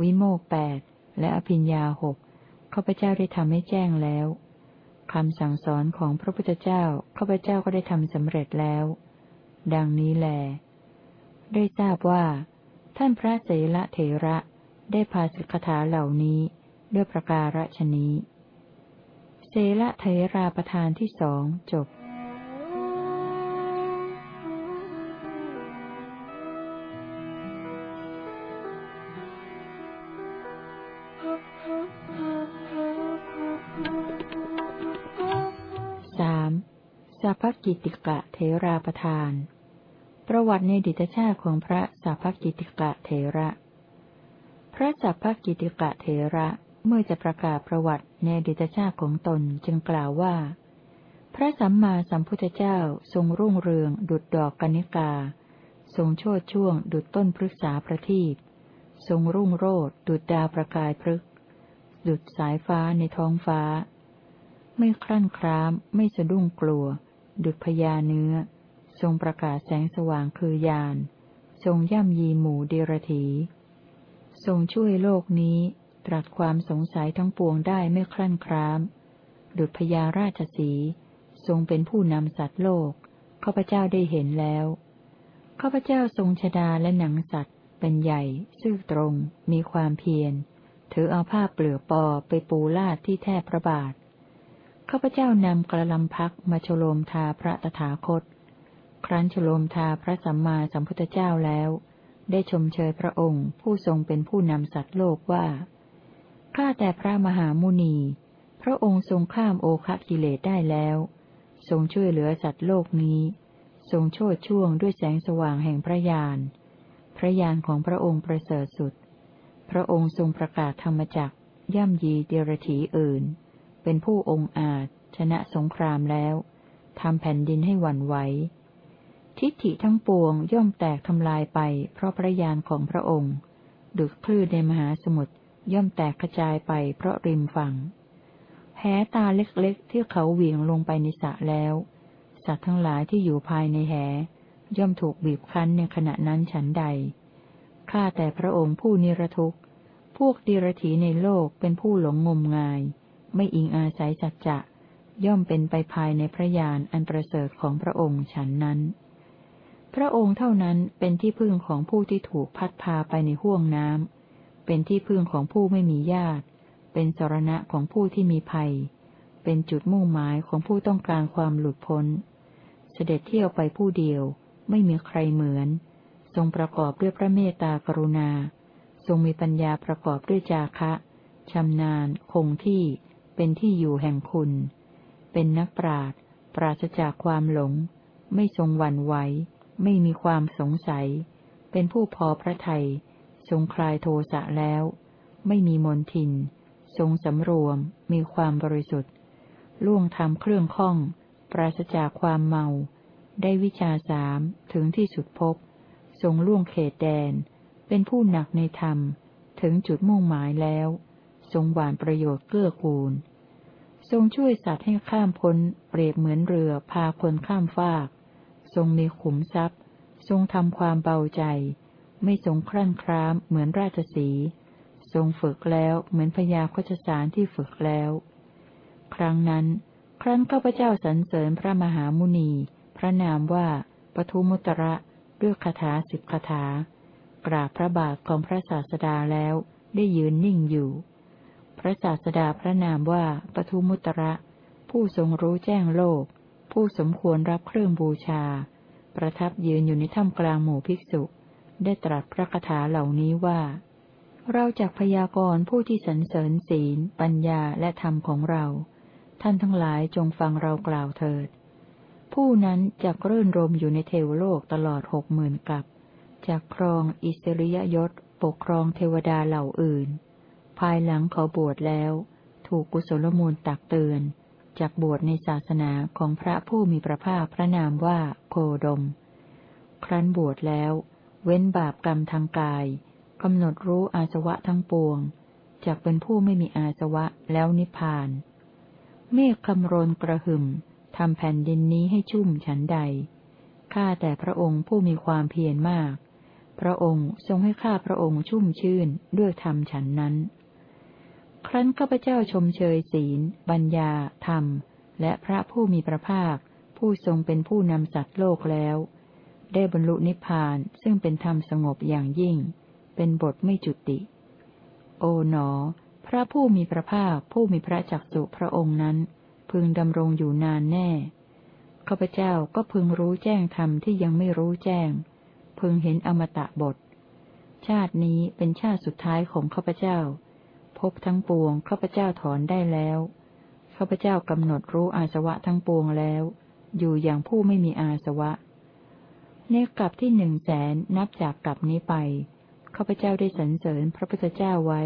วิโมกแปดและอภิญญาหกข้าพเจ้าได้ทำให้แจ้งแล้วคำสั่งสอนของพระพุทธเจ้าข้าพเจ้าก็ได้ทำสำเร็จแล้ว ดังนี้แล ได้ทราบว่า ท่านพระเสละเถระได้พาสิกขาเหล่านี้ ด้วยประการฉนี้เสละเถราประธานที่สองจบสัพพกิติกะเทราประทาน ประวัติในดิตชาติของพระสัพพกิติกะเทระ พระสัพพกิติกะเทระ เมื่อจะประกาศประวัติในดิตชาติของตนจึงกล่าวว่า พระสัมมาสัมพุทธเจ้าทรงรุ่งเรือง ดุจดอกกนิกา ทรงโชดช่วง ดุจต้นพฤกษาประทีปทรงรุ่งโรดดุจดาวประกายพฤกดุจสายฟ้าในท้องฟ้า ไม่ครั่นคราม ไม่สะดุ้งกลัว ดุจพญาเนื้อ ทรงประกาศแสงสว่างคือยานทรงย่ำยีหมู่เดรถีทรงช่วยโลกนี้ ตรัสความสงสัยทั้งปวงได้ไม่คลั่นคราม ดุจพญาราชสี ทรงเป็นผู้นำสัตว์โลก ข้าพเจ้าได้เห็นแล้ว ข้าพเจ้าทรงชดาและหนังสัตว์ เป็นใหญ่ ซื่อตรง มีความเพียร ถือเอาผ้าเปลือกปอไปปูลาดที่แทบพระบาท ข้าพเจ้านำกระลำพักมาโฉลมทาพระตถาคต ครั้นโฉลมทาพระสัมมาสัมพุทธเจ้าแล้ว ได้ชมเชยพระองค์ผู้ทรงเป็นผู้นำสัตว์โลกว่า ข้าแต่พระมหามุนี พระองค์ทรงข้ามโอคะกิเลสได้แล้ว ทรงช่วยเหลือสัตว์โลกนี้ ทรงโชดช่วงด้วยแสงสว่างแห่งพระญาณ พระญาณของพระองค์ประเสริฐสุด พระองค์ทรงประกาศธรรมจักย่ำยีเดรถีอื่น เป็นผู้องอาจ ชนะสงครามแล้วทำแผ่นดินให้หวั่นไหว ทิฏฐิทั้งปวงย่อมแตกทำลายไป เพราะพระญาณของพระองค์ ดุจคลื่นในมหาสมุทร ย่อมแตกกระจายไปเพราะริมฝั่ง แหตาเล็กๆที่เขาเหวี่ยงลงไปในสระแล้ว สัตว์ทั้งหลายที่อยู่ภายในแห ย่อมถูกบีบคั้นในขณะนั้นฉันใด ข้าแต่พระองค์ผู้นิรทุกข์ พวกดีรถีในโลกเป็นผู้หลงงมงาย ไม่อิงอาศัยสัจจะย่อมเป็นไปภายในพระญาณอันประเสริฐของพระองค์ฉันนั้น พระองค์เท่านั้นเป็นที่พึ่งของผู้ที่ถูกพัดพาไปในห้วงน้ำ เป็นที่พึ่งของผู้ไม่มีญาติ เป็นสรณะของผู้ที่มีภัย เป็นจุดมุ่งหมายของผู้ต้องการความหลุดพ้น เสด็จเที่ยวไปผู้เดียว ไม่มีใครเหมือน ทรงประกอบด้วยพระเมตตากรุณา ทรงมีปัญญาประกอบด้วยจาคะชำนาญ คงที่ เป็นที่อยู่แห่งคุณ เป็นนักปราชญ์ปราศจากความหลง ไม่ทรงหวั่นไหว ไม่มีความสงสัย เป็นผู้พอพระทยัย ทรงคลายโทสะแล้ว ไม่มีมนทิน ทรงสำรวม มีความบริสุทธิ์ ล่วงทำเครื่องข้อง ปราศจากความเมา ได้วิชาสามถึงที่สุดพบ ทรงล่วงเขตแดน เป็นผู้หนักในธรรม ถึงจุดมุ่งหมายแล้ว ทรงหวานประโยชน์เกื้อกูล ทรงช่วยสัตว์ให้ข้ามพ้น เปรียบเหมือนเรือพาคนข้ามฟาก ทรงมีขุมทรัพย์ ทรงทำความเบาใจ ไม่ทรงครั่นครามเหมือนราชสีทรงฝึกแล้วเหมือนพญาโคชสารที่ฝึกแล้ว ครั้งนั้น ครั้นข้าพเจ้าสรรเสริญพระมหามุนี พระนามว่าปทุมุตระด้วยคาถาสิบคาถากราบพระบาทของพระศาสดาแล้วได้ยืนนิ่งอยู่ พระศาสดาพระนามว่าปทุมุตระ ผู้ทรงรู้แจ้งโลก ผู้สมควรรับเครื่องบูชา ประทับยืนอยู่ในถ้ำกลางหมู่ภิกษุ ได้ตรัสพระคาถาเหล่านี้ว่า เราจากพยากรณ์ผู้ที่สรรเสริญศีล ปัญญาและธรรมของเรา ท่านทั้งหลายจงฟังเรากล่าวเถิด ผู้นั้นจะรื่นรมอยู่ในเทวโลกตลอดหกหมื่นกับจากครองอิสริยยศ ปกครองเทวดาเหล่าอื่น ภายหลังเขาบวชแล้ว ถูกกุศลมูลตักเตือนจากบวชในศาสนาของพระผู้มีพระภาคพระนามว่าโคดม ครั้นบวชแล้ว เว้นบาปกรรมทางกายกำหนดรู้อาสวะทั้งปวงจากเป็นผู้ไม่มีอาสวะแล้วนิพพาน เมฆคำรนกระหึ่มทำแผ่นดินนี้ให้ชุ่มฉันใด ข้าแต่พระองค์ผู้มีความเพียรมาก พระองค์ทรงให้ข้าพระองค์ชุ่มชื่นด้วยธรรมฉันนั้นคครั้นข้าพเจ้าชมเชยศีลปัญญา ธรรม และพระผู้มีพระภาค ผู้ทรงเป็นผู้นำสัตว์โลกแล้ว ได้บรรลุนิพพานซึ่งเป็นธรรมสงบอย่างยิ่ง เป็นบทไม่จุติ โอ๋หนอ พระผู้มีพระภาคผู้มีพระจักสุพระองค์นั้น พึงดำรงอยู่นานแน่ข้าพเจ้าก็พึงรู้แจ้งธรรมที่ยังไม่รู้แจ้ง พึงเห็นอมตะบท ชาตินี้เป็นชาติสุดท้ายของข้าพเจ้า พบทั้งปวงข้าพเจ้าถอนได้แล้วข้าพเจ้ากำหนดรู้อาสวะทั้งปวงแล้ว อยู่อย่างผู้ไม่มีอาสวะ ในกลับที่หนึ่งแสนนับจากกลับนี้ไปข้าพเจ้าได้สรรเสริญพระพุทธเจ้าไว้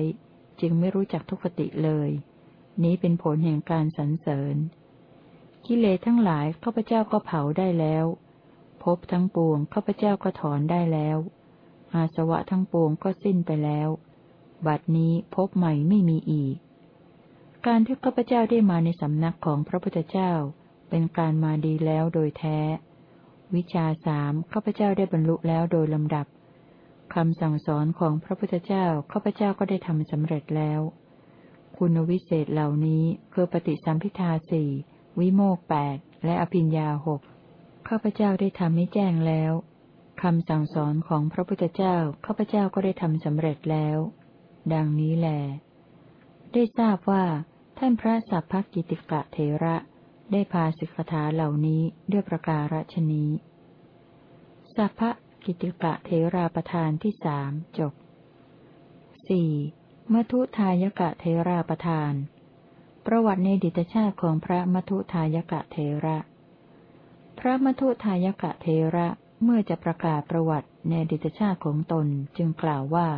จึงไม่รู้จักทุกขติเลย นี้เป็นผลแห่งการสรรเสริญ กิเลสทั้งหลายข้าพเจ้าก็เผาได้แล้วพบทั้งปวงข้าพเจ้าก็ถอนได้แล้ว อาสวะทั้งปวงก็สิ้นไปแล้ว บัดนี้พบใหม่ไม่มีอีก การที่ข้าพเจ้าได้มาในสำนักของพระพุทธเจ้า เป็นการมาดีแล้วโดยแท้ วิชาสามข้าพเจ้าได้บรรลุแล้วโดยลำดับคำสั่งสอนของพระพุทธเจ้าข้าพเจ้าก็ได้ทำสำเร็จแล้ว คุณวิเศษเหล่านี้คือปฏิสัมพิทาสี่วิโมกแปดและอภิญญาหกข้าพเจ้าได้ทำให้แจ้งแล้วคำสั่งสอนของพระพุทธเจ้าข้าพเจ้าก็ได้ทำสำเร็จแล้ว ดังนี้แหลได้ทราบว่า ท่านพระสัพพกิติกะเทระ ได้พาสิกขาเหล่านี้ด้วยประการฉนี้สัพพกิติกะเทราประธานที่สามจบสี่มัทุทายกะเทราประธาน ประวัติในดิตชาติของพระมัทุทายกะเทระ พระมัทุทายกะเทระเมื่อจะประกาศประวัติในดิตชาติของตนจึงกล่าวว่า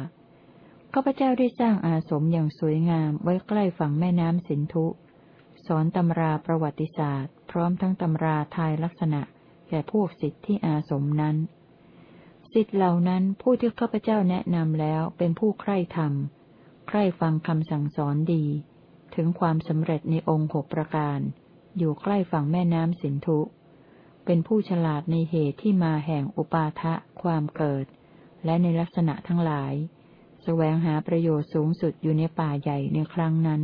ข้าพเจ้าได้สร้างอาสมอย่างสวยงามไว้ใกล้ฝั่งแม่น้ำสินธุ สอนตำราประวัติศาสตร์ พร้อมทั้งตำราทายลักษณะ แก่พวกสิทธิที่อาสมนั้น สิทธิเหล่านั้นผู้ที่ข้าพเจ้าแนะนำแล้วเป็นผู้ใคร่ธรรม ใคร่ฟังคำสั่งสอนดี ถึงความสำเร็จในองค์หกประการ อยู่ใกล้ฝั่งแม่น้ำสินธุ เป็นผู้ฉลาดในเหตุที่มาแห่งอุปาทะความเกิด และในลักษณะทั้งหลายสแสวงหาประโยชน์สูงสุดอยู่ในป่าใหญ่ในครั้งนั้น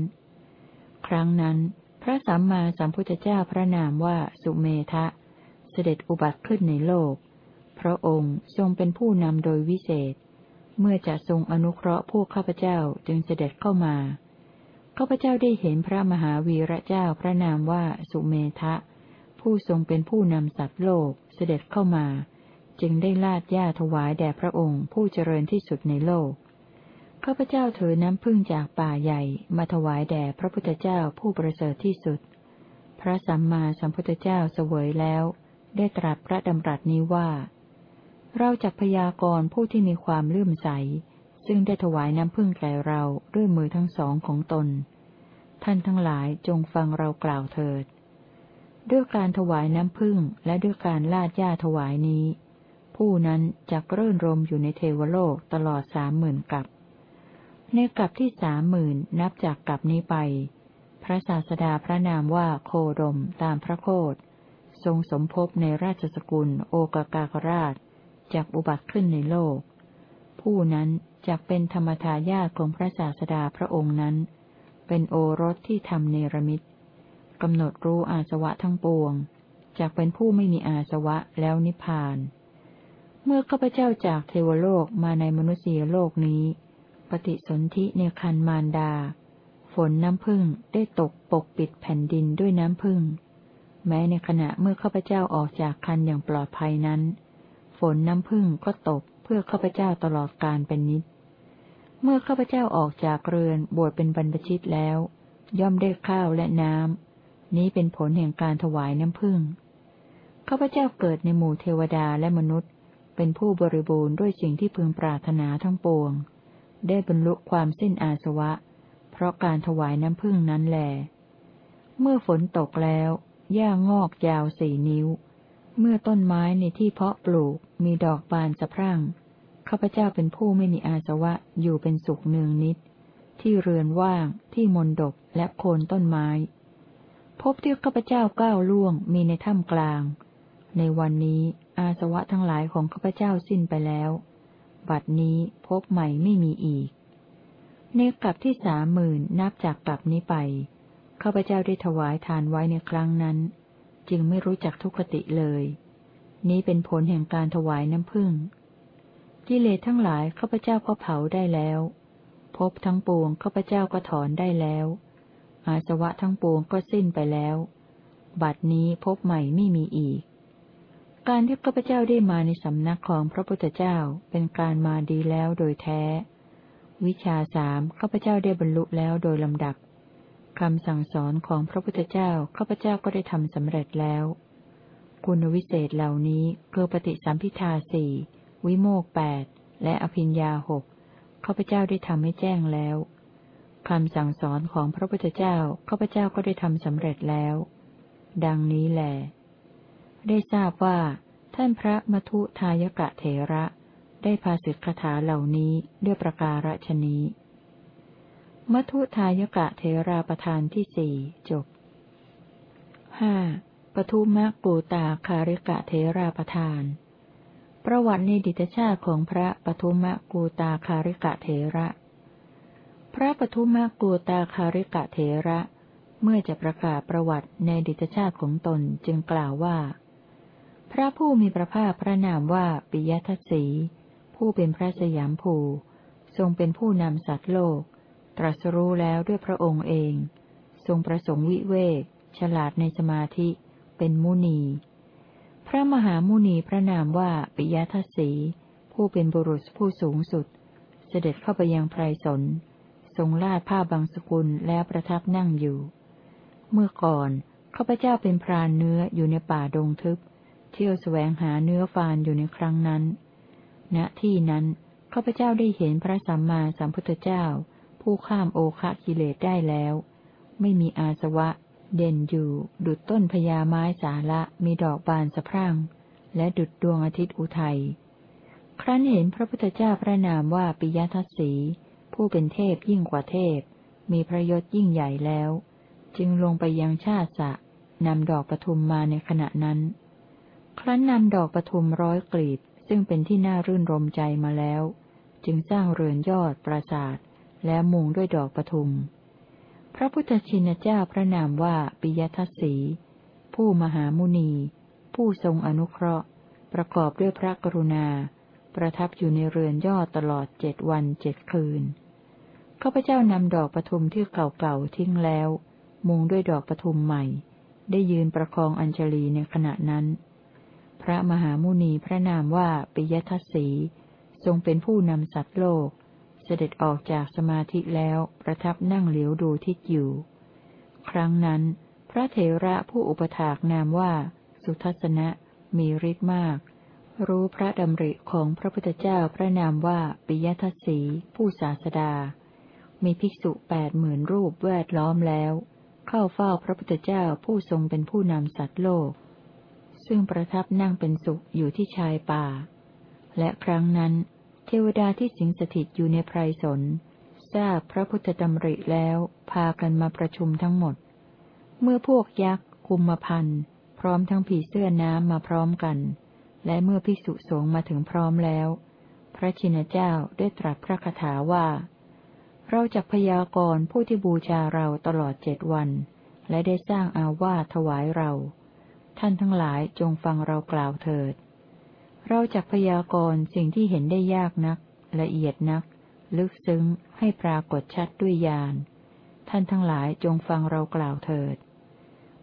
ครั้งนั้น พระสัมมาสัมพุทธเจ้าพระนามว่าสุเมทะ เสด็จอุบัติขึ้นในโลก พระองค์ทรงเป็นผู้นำโดยวิเศษ เมื่อจะทรงอนุเคราะห์ผู้ข้าพเจ้าจึงเสด็จเข้ามา ข้าพเจ้าได้เห็นพระมหาวีระเจ้าพระนามว่าสุเมทะ ผู้ทรงเป็นผู้นำสัตว์โลกเสด็จเข้ามา จึงได้ลาดหญ้าถวายแด่พระองค์ผู้เจริญที่สุดในโลก ข้าพเจ้าถือน้ำพึ่งจากป่าใหญ่มาถวายแด่พระพุทธเจ้าผู้ประเสริฐที่สุด พระสัมมาสัมพุทธเจ้าเสวยแล้ว ได้ตรัสพระดำรัสนี้ว่า เราจักพยากรณ์ผู้ที่มีความเลื่อมใส ซึ่งได้ถวายน้ำพึ่งแก่เราด้วยมือทั้งสองของตน ท่านทั้งหลายจงฟังเรากล่าวเถิด ด้วยการถวายน้ำพึ่งและด้วยการลาดหญ้าถวายนี้ ผู้นั้นจะเรื่นรมอยู่ในเทวโลกตลอดสามหมื่นกับ ในกลับที่สามหมื่นนับจากกลับนี้ไป พระศาสดาพระนามว่าโคดมตามพระโคดทรงสมภพในราชสกุลโอกากากราชจากอุบัติขึ้นในโลก ผู้นั้นจักเป็นธรรมทายาทของพระศาสดาพระองค์นั้น เป็นโอรสที่ทำเนรมิตกำหนดรู้อาสวะทั้งปวงจากเป็นผู้ไม่มีอาสวะแล้วนิพพาน เมื่อข้าพเจ้าจากเทวโลกมาในมนุษยโลกนี้ ฏิสนธิในคันมารดา ฝนน้ำพึ่งได้ตกปกปิดแผ่นดินด้วยน้ำพึ่ง แม้ในขณะเมื่อข้าพเจ้าออกจากคันอย่างปลอดภัยนั้น ฝนน้ำพึ่งก็ตกเพื่อข้าพเจ้าตลอดการเป็นนิดเมื่อข้าพเจ้าออกจากเรือนบวชเป็นบรรพชิตแล้ว ย่อมได้ข้าวและน้ำ นี้เป็นผลแห่งการถวายน้ำผึ้งข้าพเจ้าเกิดในหมู่เทวดาและมนุษย์ เป็นผู้บริบูรณ์ด้วยสิ่งที่พึงปรารถนาทั้งปวง ได้บรรลุความสิ้นอาสวะ เพราะการถวายน้ำผึ้งนั้นแหลเมื่อฝนตกแล้ว หญ้างอกยาวสี่นิ้ว เมื่อต้นไม้ในที่เพาะปลูกมีดอกบานสะพรั่ง ข้าพเจ้าเป็นผู้ไม่มีอาสวะอยู่เป็นสุขเนืองนิด ที่เรือนว่าง ที่มนดบและโคนต้นไม้ พบที่ข้าพเจ้าก้าวล่วงมีในถ้ำกลาง ในวันนี้อาสวะทั้งหลายของข้าพเจ้าสิ้นไปแล้ว บัดนี้พบใหม่ไม่มีอีก ในกลับที่สามหมื่นนับจากกลับนี้ไปข้าพเจ้าได้ถวายทานไว้ในครั้งนั้น จึงไม่รู้จักทุกขติเลย นี้เป็นผลแห่งการถวายน้ำผึ้งกิเลสทั้งหลายข้าพเจ้าก็เผาได้แล้วภพทั้งปวงข้าพเจ้าก็ถอนได้แล้ว อาสวะทั้งปวงก็สิ้นไปแล้ว บัดนี้พบใหม่ไม่มีอีก การที่ข้าพเจ้าได้มาในสำนักของพระพุทธเจ้าเป็นการมาดีแล้วโดยแท้ วิชาสามข้าพเจ้าได้บรรลุแล้วโดยลำดับคำสั่งสอนของพระพุทธเจ้าข้าพเจ้าก็ได้ทำสำเร็จแล้ว คุณวิเศษเหล่านี้คือปฏิสัมพิทาสี่วิโมกแปดและอภิญญาหกข้าพเจ้าได้ทำให้แจ้งแล้วคำสั่งสอนของพระพุทธเจ้าข้าพเจ้าก็ได้ทำสำเร็จแล้ว ดังนี้แหละ ได้ทราบว่า ท่านพระมทุทายกะเถระ ได้พาสิทธคาถาเหล่านี้ด้วยประการฉนี้มทุทายกะเทราประธานที่สี่จบห้าปทุมะกูตาคาริกะเทราประธาน ประวัติในดิตชาติของพระปทุมะกูตาคาริกะเทระ พระปทุมะกูตาคาริกะเทระ เมื่อจะประกาศประวัติในดิตชาติของตนจึงกล่าวว่า พระผู้มีพระภาคพระนามว่าปิยทัศสี ผู้เป็นพระสยามภู ทรงเป็นผู้นำสัตว์โลก ตรัสรู้แล้วด้วยพระองค์เอง ทรงประสงค์วิเวก ฉลาดในสมาธิ เป็นมุนี พระมหามุนีพระนามว่าปิยทัศสี ผู้เป็นบุรุษผู้สูงสุด เสด็จเข้าไปยังไพรสน ทรงลาดผ้าบางสกุลแล้วประทับนั่งอยู่ เมื่อก่อนข้าพเจ้าเป็นพรานเนื้ออยู่ในป่าดงทึบ เที่ยวแสวงหาเนื้อฟานอยู่ในครั้งนั้น ณ ที่นั้นข้าพเจ้าได้เห็นพระสัมมาสัมพุทธเจ้า ผู้ข้ามโอคะกิเลสได้แล้ว ไม่มีอาสวะ เด่นอยู่ ดุดต้นพญาไม้สาละมีดอกบานสะพรั่ง และดุดดวงอาทิตย์อุทัย ครั้นเห็นพระพุทธเจ้าพระนามว่าปิยทัศสี ผู้เป็นเทพยิ่งกว่าเทพ มีพระยศยิ่งใหญ่แล้ว จึงลงไปยังชาติสะนำดอกปทุมมาในขณะนั้น ครั้นนำดอกปทุมร้อยกลีบ ซึ่งเป็นที่น่ารื่นรมใจมาแล้ว จึงสร้างเรือนยอดปราสาท และมุงด้วยดอกปทุม พระพุทธชินเจ้าพระนามว่าปิยทัศสี ผู้มหามุนี ผู้ทรงอนุเคราะห์ ประกอบด้วยพระกรุณา ประทับอยู่ในเรือนยอดตลอดเจ็ดวันเจ็ดคืนข้าพเจ้านำดอกปทุมที่เก่าๆทิ้งแล้ว มุงด้วยดอกปทุมใหม่ ได้ยืนประคองอัญชลีในขณะนั้น พระมหามุนีพระนามว่าปิยทัศสีทรงเป็นผู้นำสัตว์โลก เสด็จออกจากสมาธิแล้วประทับนั่งเหลียวดูทิศอยู่ ครั้งนั้น พระเถระผู้อุปถากนามว่า สุทัศนะมีฤทธิ์มาก รู้พระดำริของพระพุทธเจ้าพระนามว่าปิยทัศสีผู้ศาสดา มีภิกษุแปดหมื่นรูปแวดล้อมแล้ว เข้าเฝ้าพระพุทธเจ้าผู้ทรงเป็นผู้นำสัตว์โลก ซึ่งประทับนั่งเป็นสุขอยู่ที่ชายป่า และครั้งนั้น เทวดาที่สิงสถิตอยู่ในไพรสนทราบพระพุทธดำริแล้วพากันมาประชุมทั้งหมด เมื่อพวกยักษ์คุมมาพันพร้อมทั้งผีเสื้อน้ำมาพร้อมกัน และเมื่อภิกษุสงฆ์มาถึงพร้อมแล้ว พระชินเจ้าได้ตรัสพระคาถาว่า เราจะพยากรผู้ที่บูชาเราตลอดเจ็ดวัน และได้สร้างอาวาสถวายเรา ท่านทั้งหลายจงฟังเรากล่าวเถิด เราจะพยากรณ์สิ่งที่เห็นได้ยากนัก ละเอียดนัก ลึกซึ้งให้ปรากฏชัดด้วยญาณ ท่านทั้งหลายจงฟังเรากล่าวเถิด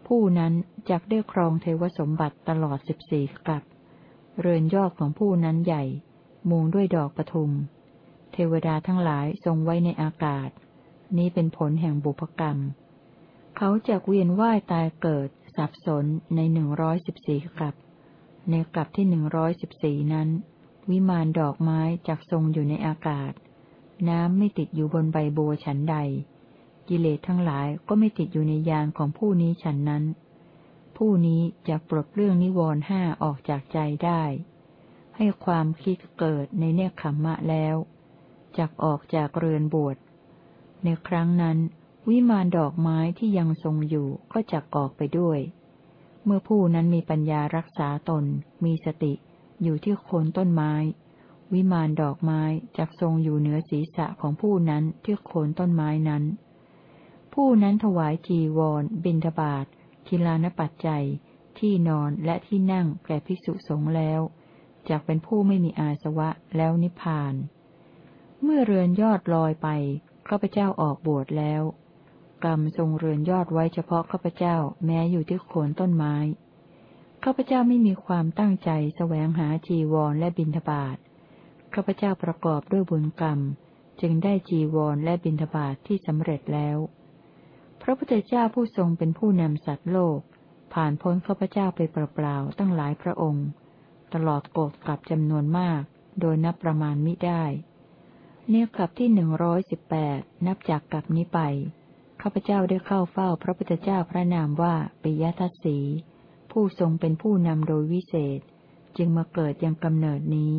ผู้นั้นจักได้ครองเทวสมบัติตลอดสิบสี่กับเรือนยอดของผู้นั้นใหญ่ มุงด้วยดอกปทุม เทวดาทั้งหลายทรงไว้ในอากาศ นี้เป็นผลแห่งบุพกรรม เขาจะเวียนว่ายตายเกิด สับสนในหนึ่งร้อยสิบสี่กับ ในกลับที่หนึ่งร้อยสิบสี่นั้น วิมานดอกไม้จักทรงอยู่ในอากาศ น้ำไม่ติดอยู่บนใบบัวฉันใด กิเลสทั้งหลายก็ไม่ติดอยู่ในยานของผู้นี้ฉันนั้น ผู้นี้จะปลดเรื่องนิวรณ์ห้าออกจากใจได้ ให้ความคิดเกิดในเนคขมมะแล้วจักออกจากเรือนบวชในครั้งนั้น วิมานดอกไม้ที่ยังทรงอยู่ก็จักออกไปด้วย เมื่อผู้นั้นมีปัญญารักษาตน มีสติ อยู่ที่โคนต้นไม้ วิมานดอกไม้จักทรงอยู่เหนือศีรษะของผู้นั้นที่โคนต้นไม้นั้น ผู้นั้นถวายจีวร บิณฑบาตคิลานปัจจัย ที่นอนและที่นั่งแก่ภิกษุสงฆ์แล้วจากเป็นผู้ไม่มีอาสวะแล้วนิพพาน เมื่อเรือนยอดลอยไปข้าพเจ้าออกบวชแล้ว กรรมทรงเรือนยอดไว้เฉพาะข้าพเจ้า แม้อยู่ที่โคนต้นไม้ข้าพเจ้าไม่มีความตั้งใจแสวงหาจีวรและบิณฑบาตข้าพเจ้าประกอบด้วยบุญกรรม จึงได้จีวรและบิณฑบาตทที่สำเร็จแล้ว พระพุทธเจ้าผู้ทรงเป็นผู้นำสัตว์โลก ผ่านพ้นข้าพเจ้าไปเปล่าๆตั้งหลายพระองค์ ตลอดโกดกลับจำนวนมาก โดยนับประมาณมิได้ เนื้อกลับที่หนึ่งร้อยสิบแปดนับจากกลับนี้ไป ข้าพเจ้าได้เข้าเฝ้าพระพุทธเจ้าพระนามว่าปิยทัศสี ผู้ทรงเป็นผู้นำโดยวิเศษ จึงมาเกิดยังกำเนิดนี้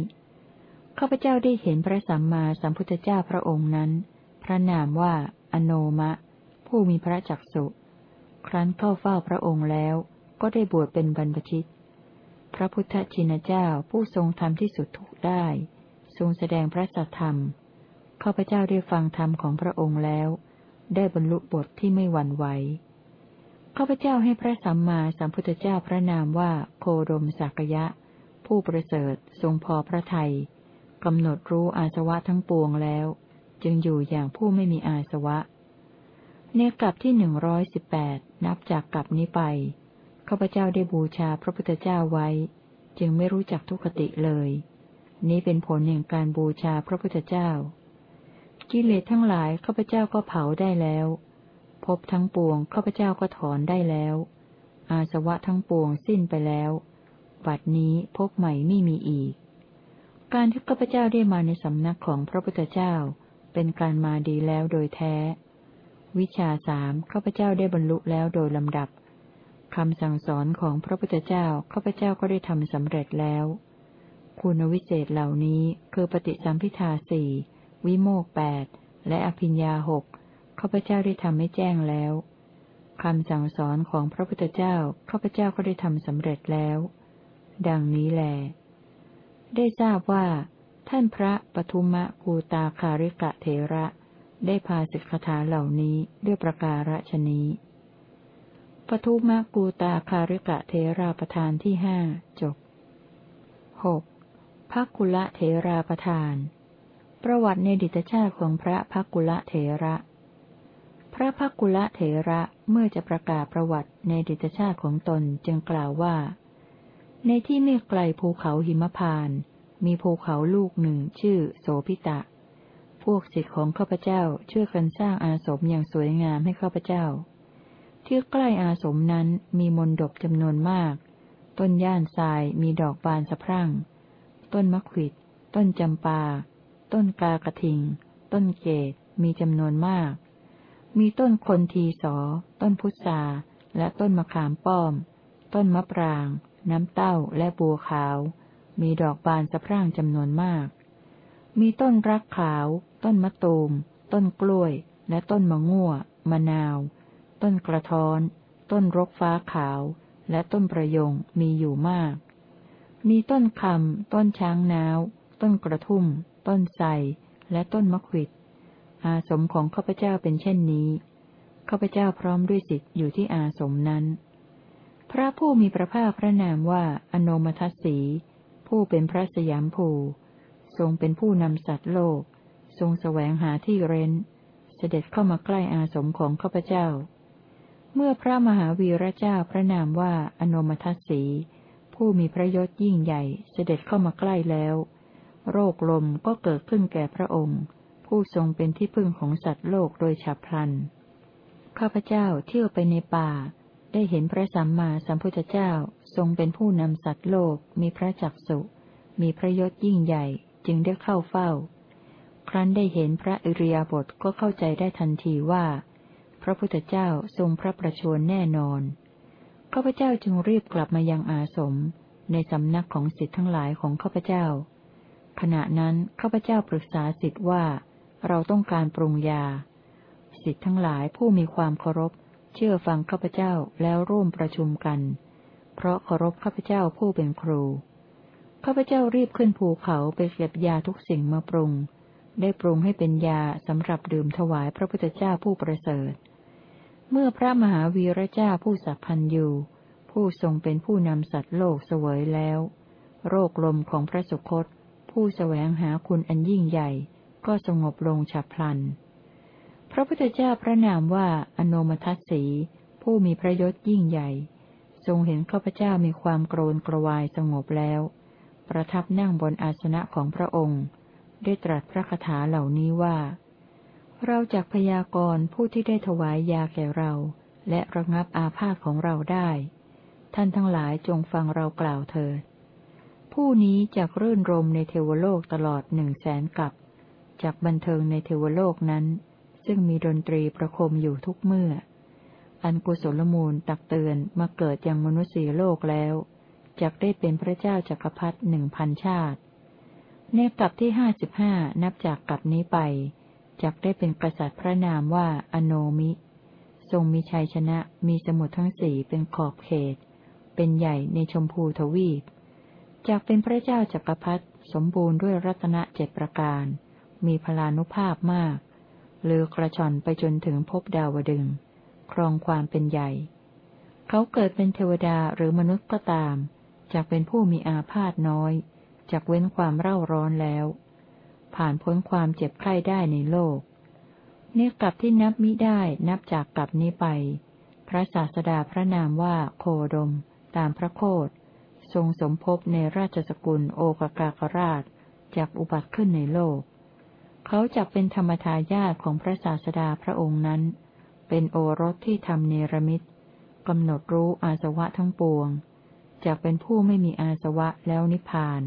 ข้าพเจ้าได้เห็นพระสัมมาสัมพุทธเจ้าพระองค์นั้น พระนามว่าอโนมะ ผู้มีพระจักสุครั้นเข้าเฝ้าพระองค์แล้ว ก็ได้บวชเป็นบรรพชิต พระพุทธชินเจ้าผู้ทรงธรรมที่สุดทุกได้ ทรงแสดงพระสัทธรรมข้าพเจ้าได้ฟังธรรมของพระองค์แล้ว ได้บรรลุบทที่ไม่หวั่นไหวข้าพเจ้าให้พระสัมมาสัมพุทธเจ้าพระนามว่าโคดมสักยะ ผู้ประเสริฐทรงพอพระทัยกำหนดรู้อาสวะทั้งปวงแล้ว จึงอยู่อย่างผู้ไม่มีอาสวะเนกลับที่หนึ่งร้อยสิบแปดนับจากกลับนี้ไปข้าพเจ้าได้บูชาพระพุทธเจ้าไว้ จึงไม่รู้จักทุกขติเลย นี้เป็นผลแห่งการบูชาพระพุทธเจ้า กิเลสทั้งหลายข้าพเจ้าก็เผาได้แล้วพบทั้งปวงข้าพเจ้าก็ถอนได้แล้ว อาสวะทั้งปวงสิ้นไปแล้ว บัดนี้พบใหม่ไม่มีอีก การที่ข้าพเจ้าได้มาในสำนักของพระพุทธเจ้า เป็นการมาดีแล้วโดยแท้ วิชาสามข้าพเจ้าได้บรรลุแล้วโดยลำดับคำสั่งสอนของพระพุทธเจ้าข้าพเจ้าก็ได้ทำสำเร็จแล้ว คุณวิเศษเหล่านี้คือปฏิสัมพิทาสี่ วิโมกแปดและอภิญญาหกข้าพเจ้าได้ทำให้แจ้งแล้วคำสั่งสอนของพระพุทธเจ้าข้าพเจ้าก็ได้ทำสำเร็จแล้ว ดังนี้แล ได้ทราบว่า ท่านพระปทุมะกูตาคาริกะเทระ ได้พาสิกขาเหล่านี้ด้วยประการฉนี้ปทุมะกูตาคาริกะเทราประธานที่ห้าจบหกพักกุละเทราประธาน ประวัติในดิตชาติของพระพักกุละเทระ พระพักกุละเถระเมื่อจะประกาศประวัติในดิตชาติของตนจึงกล่าวว่า ในที่ไม่ไกลภูเขาหิมพาน มีภูเขาลูกหนึ่งชื่อโสพิตะ พวกศิษย์ของข้าพเจ้าช่วยกันสร้างอาสมอย่างสวยงามให้ข้าพเจ้า ที่ใกล้อาสมนั้นมีมนดบจำนวนมาก ต้นย่านทรายมีดอกบานสะพรั่ง ต้นมะขวิด ต้นจำปา ต้นกากระทิง ต้นเกตมีจำนวนมาก มีต้นคนทีสอ ต้นพุทราและต้นมะขามป้อม ต้นมะปราง น้ำเต้าและบัวขาว มีดอกบานสะพรั่งจำนวนมาก มีต้นรักขาว ต้นมะตูม ต้นกล้วย และต้นมะง่วมะนาว ต้นกระท้อน ต้นรกฟ้าขาว และต้นประยงมีอยู่มาก มีต้นคำ ต้นช้างนาว ต้นกระทุ่ม ต้นไทรและต้นมะขวิดอาสมของข้าพเจ้าเป็นเช่นนี้ข้าพเจ้าพร้อมด้วยสิทธิ์อยู่ที่อาสมนั้น พระผู้มีพระภาคพระนามว่าอโนมทัศสี ผู้เป็นพระสยามภู ทรงเป็นผู้นำสัตว์โลก ทรงแสวงหาที่เร้น เสด็จเข้ามาใกล้อาสมของข้าพเจ้า เมื่อพระมหาวีระเจ้าพระนามว่าอโนมทัศสี ผู้มีพระยศยิ่งใหญ่เสด็จเข้ามาใกล้แล้ว โรคลมก็เกิดขึ้นแก่พระองค์ ผู้ทรงเป็นที่พึ่งของสัตว์โลกโดยฉับพลัน ข้าพเจ้าเที่ยวไปในป่า ได้เห็นพระสัมมาสัมพุทธเจ้าทรงเป็นผู้นำสัตว์โลก มีพระจักสุมีพระยศยิ่งใหญ่จึงได้เข้าเฝ้า ครั้นได้เห็นพระอริยบทก็เข้าใจได้ทันทีว่า พระพุทธเจ้าทรงพระประชวรแน่นอน ข้าพเจ้าจึงรีบกลับมายังอาสม ในสำนักของสิทธิ์ทั้งหลายของข้าพเจ้า ขณะนั้นข้าพเจ้าปรึกษาสิทธิ์ว่า เราต้องการปรุงยา สิทธิ์ทั้งหลายผู้มีความเคารพ เชื่อฟังข้าพเจ้าแล้วร่วมประชุมกัน เพราะเคารพข้าพเจ้าผู้เป็นครูข้าพเจ้ารีบขึ้นภูเขาไปเก็บยาทุกสิ่งมาปรุง ได้ปรุงให้เป็นยาสำหรับดื่มถวายพระพุทธเจ้าผู้ประเสริฐ เมื่อพระมหาวีระเจ้าผู้สัพพันยูผู้ทรงเป็นผู้นำสัตว์โลกเสวยแล้ว โรคลมของพระสุคต ผู้แสวงหาคุณอันยิ่งใหญ่ ก็สงบลงฉับพลัน พระพุทธเจ้าพระนามว่าอโนมทัศสี ผู้มีพระยศยิ่งใหญ่ ทรงเห็นข้าพเจ้ามีความโกรนกระวายสงบแล้ว ประทับนั่งบนอาสนะของพระองค์ ได้ตรัสพระคาถาเหล่านี้ว่า เราจากพยากรณ์ผู้ที่ได้ถวายยาแก่เรา และระงับอาพาธของเราได้ ท่านทั้งหลายจงฟังเรากล่าวเถิด ผู้นี้จากรื่นรมในเทวโลกตลอดหนึ่งแสนกับจากบันเทิงในเทวโลกนั้น ซึ่งมีดนตรีประคมอยู่ทุกเมื่อ อันกุศลมูลตักเตือนมาเกิดยังมนุษย์โลกแล้วจกได้เป็นพระเจ้าจักรพรรดิหนึ่งพันชาติ ในกับที่ห้าสิบห้านับจากกับนี้ไปจกได้เป็นกษัตริย์พระนามว่าอโนมิ ทรงมีชัยชนะมีสมุดทั้งสี่เป็นขอบเขต เป็นใหญ่ในชมพูทวีป จากเป็นพระเจ้าจักรพรรดิสมบูรณ์ด้วยรัตนเจ็ดประการ มีพลานุภาพมากเลือกระชอนไปจนถึงพบดาวดึง ครองความเป็นใหญ่ เขาเกิดเป็นเทวดาหรือมนุษย์ก็ตาม จากเป็นผู้มีอาพาธน้อย จากเว้นความเร่าร้อนแล้ว ผ่านพ้นความเจ็บไข้ได้ในโลก เนี่ยกลับที่นับมิได้นับจากกลับนี้ไป พระศาสดาพระนามว่าโคดม ตามพระโคด ทรงสมภพในราชสกุลโอกากากราชจากอุบัติขึ้นในโลก เขาจักเป็นธรรมทายาทของพระศาสดาพระองค์นั้น เป็นโอรสที่ทำเนรมิตกำหนดรู้อาสวะทั้งปวงจากเป็นผู้ไม่มีอาสวะแล้วนิพพาน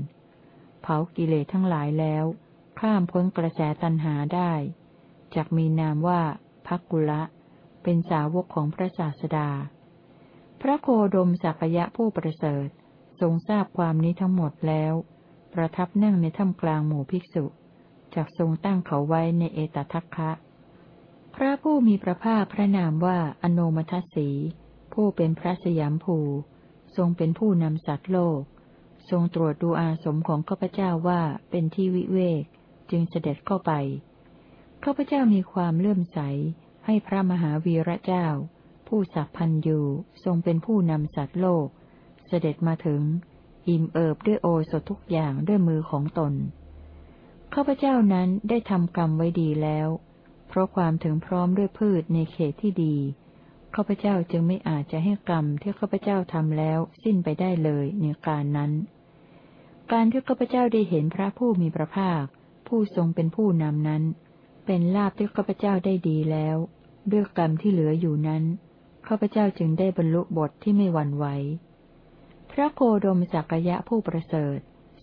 เผากิเลสทั้งหลายแล้ว ข้ามพ้นกระแสตัณหาได้จากมีนามว่าพักกุละ เป็นสาวกของพระศาสดา พระโคดมสักยะผู้ประเสริฐ ทรงทราบความนี้ทั้งหมดแล้ว ประทับนั่งในถ้ำกลางหมู่ภิกษุจากทรงตั้งเขาไว้ในเอตทัคคะ พระผู้มีพระภาคพระนามว่าอโนมัทสี ผู้เป็นพระสยามภู ทรงเป็นผู้นำสัตว์โลก ทรงตรวจดูอาสมของข้าพเจ้าว่าเป็นที่วิเวก จึงเสด็จเข้าไป ข้าพเจ้ามีความเลื่อมใส ให้พระมหาวีระเจ้า ผู้สัพพันยูทรงเป็นผู้นำสัตว์โลก สด็จมาถึง อิ่มเอิบด้วยโอสถทุกอย่างด้วยมือของตน ข้าพเจ้านั้นได้ทำกรรมไว้ดีแล้ว เพราะความถึงพร้อมด้วยพืชในเขตที่ดี ข้าพเจ้าจึงไม่อาจจะให้กรรมที่ข้าพเจ้าทำแล้วสิ้นไปได้เลยในการนั้น การที่ข้าพเจ้าได้เห็นพระผู้มีพระภาค ผู้ทรงเป็นผู้นำนั้น เป็นลาภที่ข้าพเจ้าได้ดีแล้ว ด้วยกรรมที่เหลืออยู่นั้นข้าพเจ้าจึงได้บรรลุบทที่ไม่หวั่นไหว พระโคดมสักยะผู้ประเสริฐ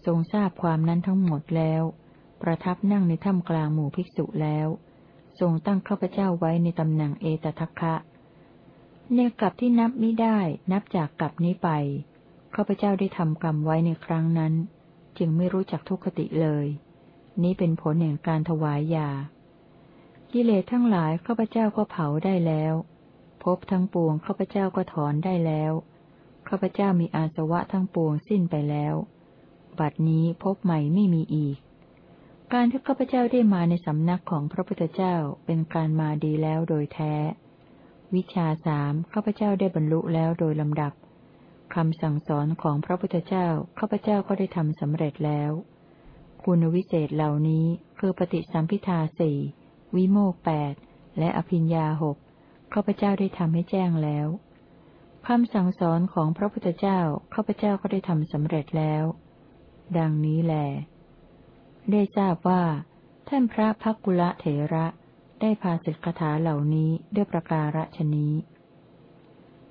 ทรงทราบความนั้นทั้งหมดแล้ว ประทับนั่งในถ้ำกลางหมู่ภิกษุแล้ว ทรงตั้งข้าพเจ้าไว้ในตำแหน่งเอตทัคคะในกลับที่นับมิได้นับจากกลับนี้ไปข้าพเจ้าได้ทำกรรมไว้ในครั้งนั้น จึงไม่รู้จักทุกขติเลย นี้เป็นผลแห่งการถวายยา กิเลสทั้งหลายข้าพเจ้าก็เผาได้แล้ว พบทั้งปวงข้าพเจ้าก็ถอนได้แล้ว ข้าพเจ้ามีอาสวะทั้งปวงสิ้นไปแล้ว บัดนี้พบใหม่ไม่มีอีก การที่ข้าพเจ้าได้มาในสำนักของพระพุทธเจ้าเป็นการมาดีแล้วโดยแท้ วิชาสามข้าพเจ้าได้บรรลุแล้วโดยลำดับคำสั่งสอนของพระพุทธเจ้าข้าพเจ้าก็ได้ทำสำเร็จแล้ว คุณวิเศษเหล่านี้คือปฏิสัมพิทาสี่วิโมกแปดและอภิญญาหกข้าพเจ้าได้ทำให้แจ้งแล้ว คำสั่งสอนของพระพุทธเจ้าข้าพเจ้าก็ได้ทำสำเร็จแล้ว ดังนี้แล ได้ทราบว่า ท่านพระพักกุละเถระได้พาสิกขาเหล่านี้ด้วยประการฉนี้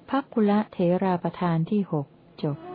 พักกุละเถราประธานที่หกจบ